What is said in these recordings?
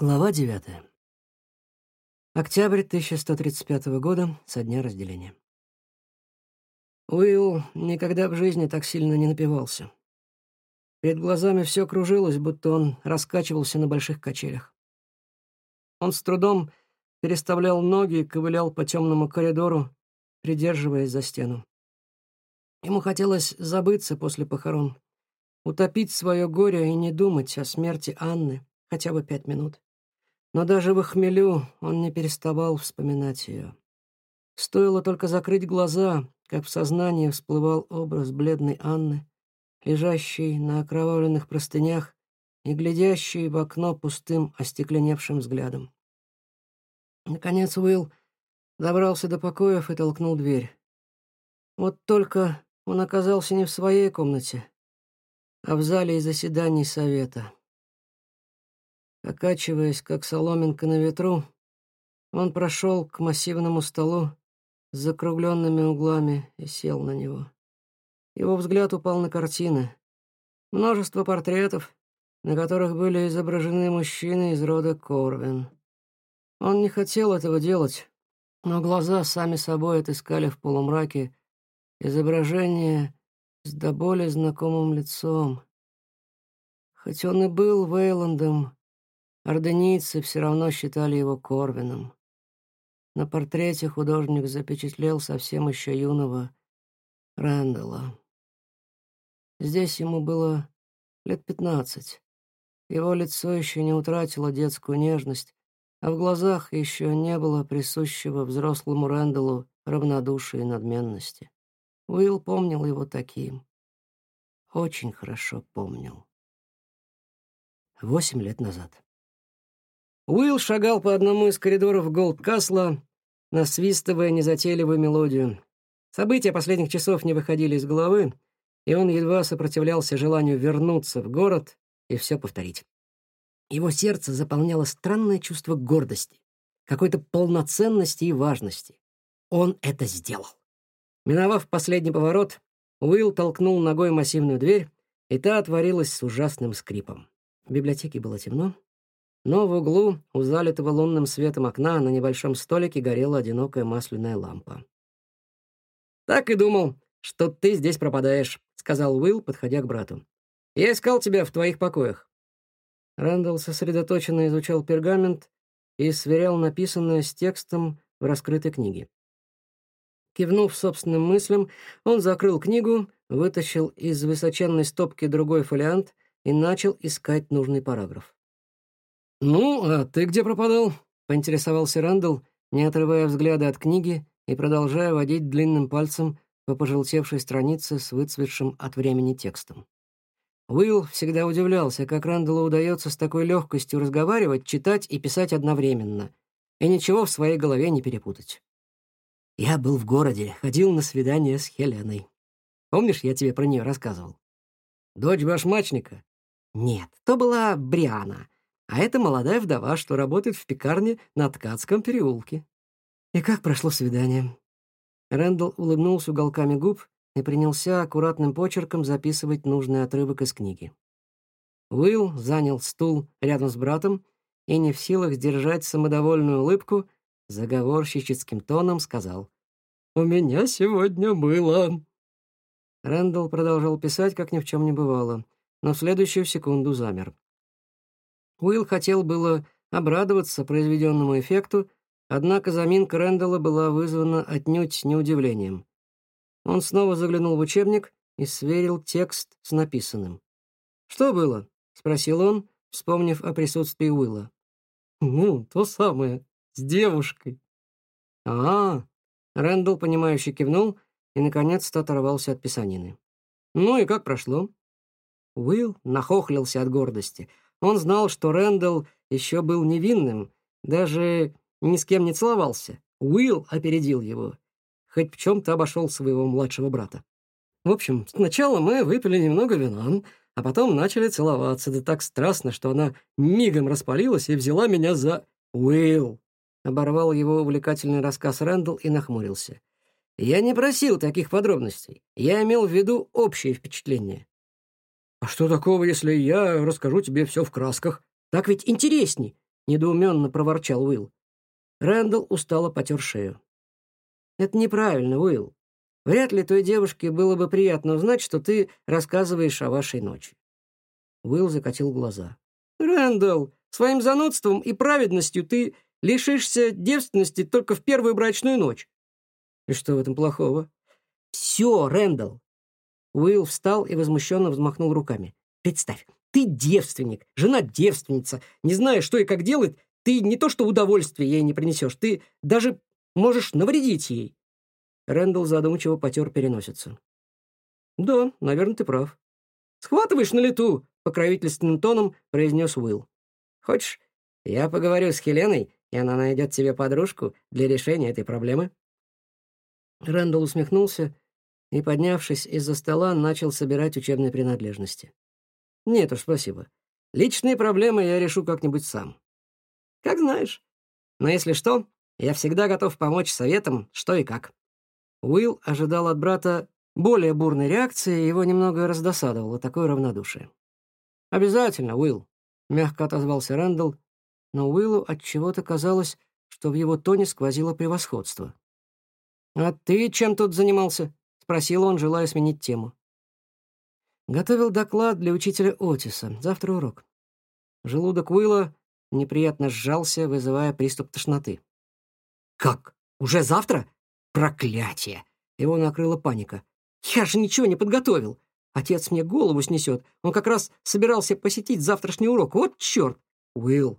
Глава 9. Октябрь 1135 года, со дня разделения. Уилл никогда в жизни так сильно не напивался. Перед глазами все кружилось, будто он раскачивался на больших качелях. Он с трудом переставлял ноги и ковылял по темному коридору, придерживаясь за стену. Ему хотелось забыться после похорон, утопить свое горе и не думать о смерти Анны хотя бы пять минут. Но даже в хмелю он не переставал вспоминать ее. Стоило только закрыть глаза, как в сознании всплывал образ бледной Анны, лежащей на окровавленных простынях и глядящей в окно пустым, остекленевшим взглядом. Наконец Уилл добрался до покоев и толкнул дверь. Вот только он оказался не в своей комнате, а в зале заседаний совета. Окачиваясь, как соломинка на ветру, он прошел к массивному столу с закругленными углами и сел на него. Его взгляд упал на картины. Множество портретов, на которых были изображены мужчины из рода Корвин. Он не хотел этого делать, но глаза сами собой отыскали в полумраке изображение с до боли знакомым лицом. Хоть он и был Вейландом, Орденийцы все равно считали его Корвином. На портрете художник запечатлел совсем еще юного Рэндалла. Здесь ему было лет пятнадцать. Его лицо еще не утратило детскую нежность, а в глазах еще не было присущего взрослому Рэндаллу равнодушия и надменности. Уилл помнил его таким. Очень хорошо помнил. Восемь лет назад. Уилл шагал по одному из коридоров Голд-Касла, насвистывая незатейливую мелодию. События последних часов не выходили из головы, и он едва сопротивлялся желанию вернуться в город и все повторить. Его сердце заполняло странное чувство гордости, какой-то полноценности и важности. Он это сделал. Миновав последний поворот, Уилл толкнул ногой массивную дверь, и та отворилась с ужасным скрипом. В библиотеке было темно, но в углу, у залитого лунным светом окна, на небольшом столике горела одинокая масляная лампа. «Так и думал, что ты здесь пропадаешь», — сказал Уилл, подходя к брату. «Я искал тебя в твоих покоях». Рэндалл сосредоточенно изучал пергамент и сверял написанное с текстом в раскрытой книге. Кивнув собственным мыслям, он закрыл книгу, вытащил из высоченной стопки другой фолиант и начал искать нужный параграф. «Ну, а ты где пропадал?» — поинтересовался Рэндалл, не отрывая взгляда от книги и продолжая водить длинным пальцем по пожелтевшей странице с выцветшим от времени текстом. Уилл всегда удивлялся, как Рэндаллу удается с такой легкостью разговаривать, читать и писать одновременно, и ничего в своей голове не перепутать. «Я был в городе, ходил на свидание с Хеленой. Помнишь, я тебе про нее рассказывал?» «Дочь башмачника?» «Нет, то была Бриана. А это молодая вдова, что работает в пекарне на Ткацком переулке. И как прошло свидание? Рэндалл улыбнулся уголками губ и принялся аккуратным почерком записывать нужный отрывок из книги. Уилл занял стул рядом с братом и, не в силах сдержать самодовольную улыбку, заговорщическим тоном сказал «У меня сегодня было». Рэндалл продолжал писать, как ни в чем не бывало, но в следующую секунду замер. Уилл хотел было обрадоваться произведенному эффекту, однако заминка Рэндалла была вызвана отнюдь не удивлением. Он снова заглянул в учебник и сверил текст с написанным. «Что было?» — спросил он, вспомнив о присутствии Уилла. «Ну, то самое, с девушкой». «А, -а, Рэндалл, понимающе кивнул и, наконец-то, оторвался от писанины. «Ну и как прошло?» Уилл нахохлился от гордости — он знал, что Рэндалл еще был невинным, даже ни с кем не целовался. Уилл опередил его, хоть в чем-то обошел своего младшего брата. В общем, сначала мы выпили немного вина, а потом начали целоваться, да так страстно, что она мигом распалилась и взяла меня за... «Уилл!» — оборвал его увлекательный рассказ Рэндалл и нахмурился. «Я не просил таких подробностей. Я имел в виду общее впечатление. «А что такого, если я расскажу тебе все в красках? Так ведь интересней!» недоуменно проворчал Уилл. Рэндалл устало потер шею. «Это неправильно, Уилл. Вряд ли той девушке было бы приятно узнать, что ты рассказываешь о вашей ночи». Уилл закатил глаза. «Рэндалл, своим занудством и праведностью ты лишишься девственности только в первую брачную ночь». «И что в этом плохого?» «Все, Рэндалл!» Уилл встал и возмущенно взмахнул руками. «Представь, ты девственник, жена девственница, не зная, что и как делать, ты не то что удовольствие ей не принесешь, ты даже можешь навредить ей. Рэндалл задумчиво потер переносицу. «Да, наверное, ты прав». «Схватываешь на лету», — покровительственным тоном произнес Уилл. «Хочешь, я поговорю с Хеленой, и она найдет тебе подружку для решения этой проблемы?» Рэндалл усмехнулся и, поднявшись из-за стола, начал собирать учебные принадлежности. «Нет уж, спасибо. Личные проблемы я решу как-нибудь сам». «Как знаешь. Но если что, я всегда готов помочь советом, что и как». Уилл ожидал от брата более бурной реакции, его немного раздосадовало такое равнодушие. «Обязательно, Уилл», — мягко отозвался Рэндалл, но Уиллу отчего-то казалось, что в его тоне сквозило превосходство. «А ты чем тут занимался?» — спросил он, желая сменить тему. Готовил доклад для учителя Отиса. Завтра урок. Желудок Уилла неприятно сжался, вызывая приступ тошноты. «Как? Уже завтра? Проклятие!» Его накрыла паника. «Я же ничего не подготовил. Отец мне голову снесет. Он как раз собирался посетить завтрашний урок. Вот черт!» «Уилл!»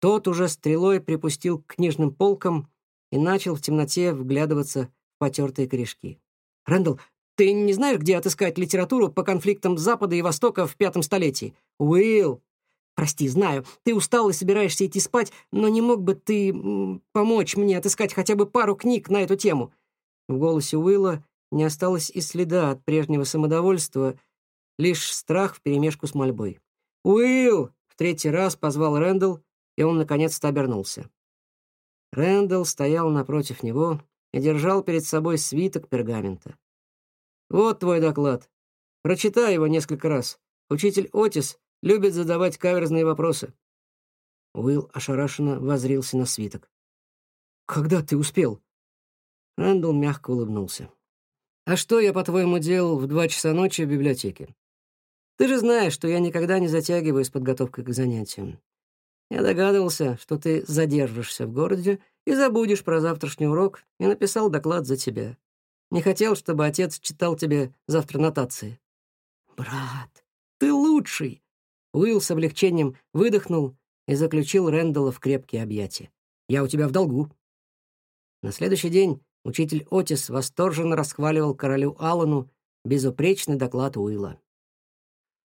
Тот уже стрелой припустил к книжным полкам и начал в темноте вглядываться в потертые корешки. «Рэндалл, ты не знаешь, где отыскать литературу по конфликтам Запада и Востока в пятом столетии? Уилл! Прости, знаю, ты устал и собираешься идти спать, но не мог бы ты помочь мне отыскать хотя бы пару книг на эту тему?» В голосе Уилла не осталось и следа от прежнего самодовольства, лишь страх вперемешку с мольбой. «Уилл!» — в третий раз позвал Рэндалл, и он наконец-то обернулся. Рэндалл стоял напротив него и держал перед собой свиток пергамента. Вот твой доклад. Прочитай его несколько раз. Учитель Отис любит задавать каверзные вопросы». Уилл ошарашенно возрился на свиток. «Когда ты успел?» Рэндалл мягко улыбнулся. «А что я, по-твоему, делал в два часа ночи в библиотеке? Ты же знаешь, что я никогда не затягиваю с подготовкой к занятиям. Я догадывался, что ты задержишься в городе и забудешь про завтрашний урок, и написал доклад за тебя. Не хотел, чтобы отец читал тебе завтра нотации». «Брат, ты лучший!» Уилл с облегчением выдохнул и заключил Рэндалла в крепкие объятия. «Я у тебя в долгу». На следующий день учитель Отис восторженно расхваливал королю Аллану безупречный доклад Уилла.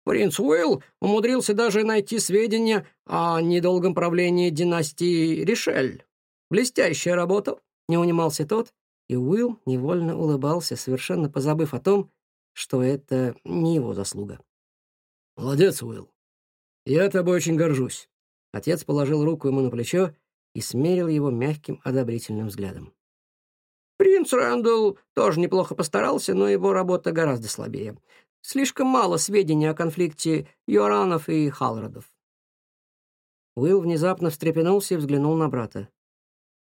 «Принц Уилл умудрился даже найти сведения о недолгом правлении династии Ришель. Блестящая работа!» — не унимался тот и Уилл невольно улыбался, совершенно позабыв о том, что это не его заслуга. «Молодец, Уилл. Я тобой очень горжусь». Отец положил руку ему на плечо и смерил его мягким одобрительным взглядом. «Принц Рэндалл тоже неплохо постарался, но его работа гораздо слабее. Слишком мало сведений о конфликте Йоранов и Халродов». Уилл внезапно встрепенулся и взглянул на брата.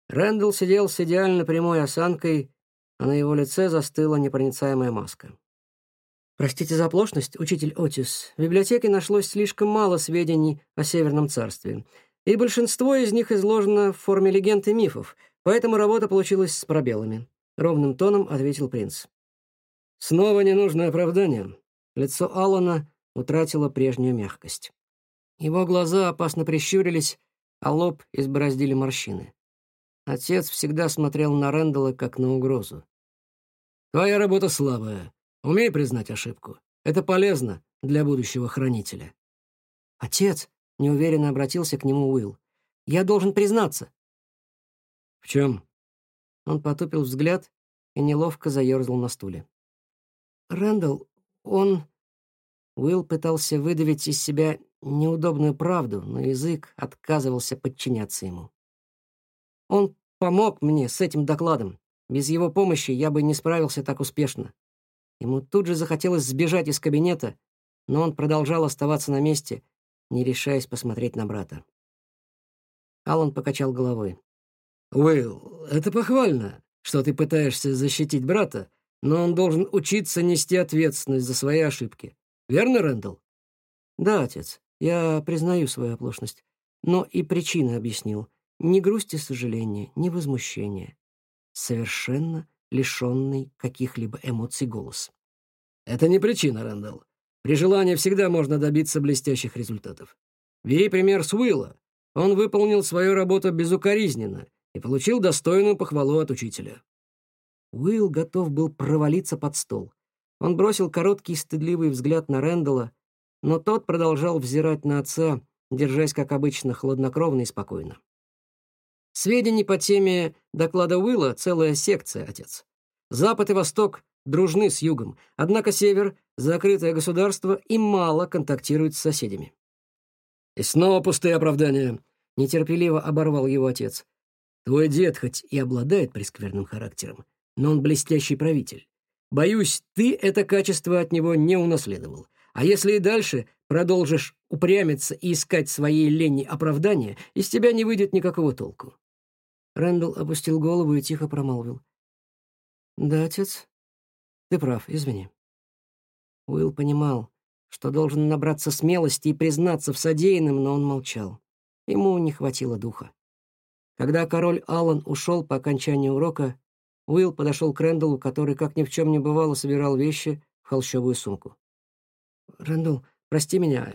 Рэндалл сидел с идеально прямой осанкой, а на его лице застыла непроницаемая маска. «Простите за оплошность, учитель Отис. В библиотеке нашлось слишком мало сведений о Северном царстве, и большинство из них изложено в форме легенд и мифов, поэтому работа получилась с пробелами», — ровным тоном ответил принц. «Снова ненужное оправдание». Лицо Аллана утратило прежнюю мягкость. Его глаза опасно прищурились, а лоб избороздили морщины. Отец всегда смотрел на Рэндалла как на угрозу. «Твоя работа слабая. Умей признать ошибку. Это полезно для будущего хранителя». «Отец», — неуверенно обратился к нему Уилл, — «я должен признаться». «В чем?» Он потупил взгляд и неловко заерзал на стуле. «Рэндалл, он...» Уилл пытался выдавить из себя неудобную правду, но язык отказывался подчиняться ему. Он помог мне с этим докладом. Без его помощи я бы не справился так успешно. Ему тут же захотелось сбежать из кабинета, но он продолжал оставаться на месте, не решаясь посмотреть на брата. Алан покачал головой. «Уилл, это похвально, что ты пытаешься защитить брата, но он должен учиться нести ответственность за свои ошибки. Верно, Рэндалл?» «Да, отец, я признаю свою оплошность, но и причины объяснил. Ни грусти сожаления, ни возмущения. Совершенно лишенный каких-либо эмоций голос. Это не причина, Рэндалл. При желании всегда можно добиться блестящих результатов. Бери пример с Уилла. Он выполнил свою работу безукоризненно и получил достойную похвалу от учителя. Уилл готов был провалиться под стол. Он бросил короткий стыдливый взгляд на Рэндалла, но тот продолжал взирать на отца, держась, как обычно, хладнокровно и спокойно. Сведений по теме доклада Уилла целая секция, отец. Запад и Восток дружны с Югом, однако Север — закрытое государство и мало контактирует с соседями. «И снова пустые оправдания», — нетерпеливо оборвал его отец. «Твой дед хоть и обладает прескверным характером, но он блестящий правитель. Боюсь, ты это качество от него не унаследовал. А если и дальше продолжишь упрямиться и искать своей лени оправдания, из тебя не выйдет никакого толку». Рэндалл опустил голову и тихо промолвил. «Да, отец, ты прав, извини». Уилл понимал, что должен набраться смелости и признаться в содеянном, но он молчал. Ему не хватило духа. Когда король Аллан ушел по окончании урока, Уилл подошел к Рэндаллу, который, как ни в чем не бывало, собирал вещи в холщовую сумку. «Рэндалл, прости меня,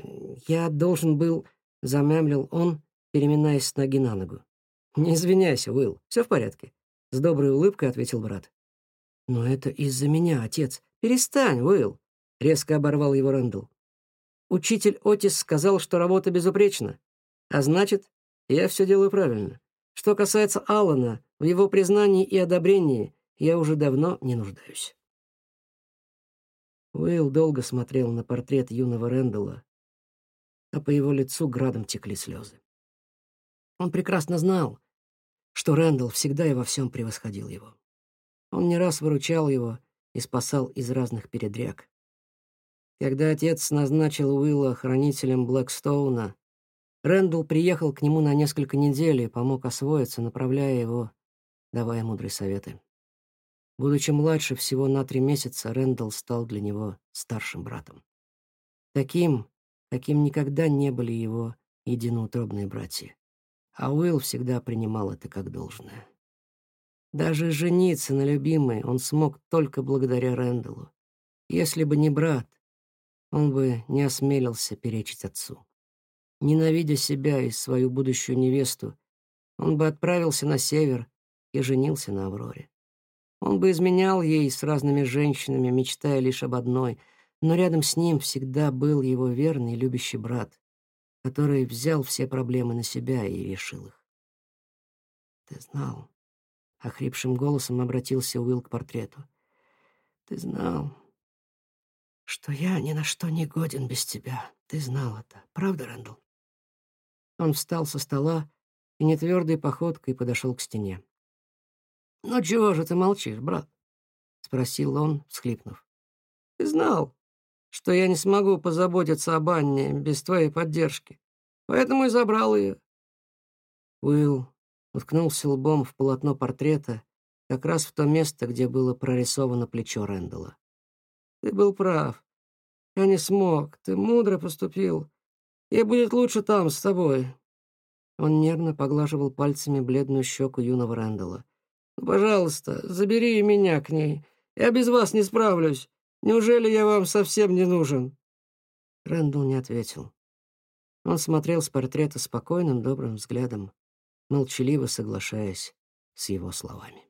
я должен был...» — замямлил он, переминаясь с ноги на ногу. «Не извиняйся, Уилл, все в порядке», — с доброй улыбкой ответил брат. «Но это из-за меня, отец. Перестань, Уилл», — резко оборвал его Рэндалл. «Учитель Отис сказал, что работа безупречна, а значит, я все делаю правильно. Что касается Аллана, в его признании и одобрении я уже давно не нуждаюсь». Уилл долго смотрел на портрет юного Рэндалла, а по его лицу градом текли слезы. Он прекрасно знал, что Рэндалл всегда и во всем превосходил его. Он не раз выручал его и спасал из разных передряг. Когда отец назначил Уилла хранителем Блэкстоуна, Рэндалл приехал к нему на несколько недель и помог освоиться, направляя его, давая мудрые советы. Будучи младше всего на три месяца, Рэндалл стал для него старшим братом. Таким, каким никогда не были его единоутробные братья. А Уилл всегда принимал это как должное. Даже жениться на любимой он смог только благодаря Рэндаллу. Если бы не брат, он бы не осмелился перечить отцу. Ненавидя себя и свою будущую невесту, он бы отправился на север и женился на Авроре. Он бы изменял ей с разными женщинами, мечтая лишь об одной, но рядом с ним всегда был его верный любящий брат, который взял все проблемы на себя и решил их. «Ты знал», — охрипшим голосом обратился Уилл к портрету. «Ты знал, что я ни на что не годен без тебя. Ты знал это. Правда, Рэндалл?» Он встал со стола и нетвердой походкой подошел к стене. «Ну чего же ты молчишь, брат?» — спросил он, всхлипнув. «Ты знал, что я не смогу позаботиться об Анне без твоей поддержки, поэтому и забрал ее». Уилл уткнулся лбом в полотно портрета, как раз в то место, где было прорисовано плечо Рэндалла. «Ты был прав. Я не смог. Ты мудро поступил. И будет лучше там, с тобой». Он нервно поглаживал пальцами бледную щеку юного Рэндалла. Пожалуйста, забери меня к ней. Я без вас не справлюсь. Неужели я вам совсем не нужен?» Рэндалл не ответил. Он смотрел с портрета спокойным, добрым взглядом, молчаливо соглашаясь с его словами.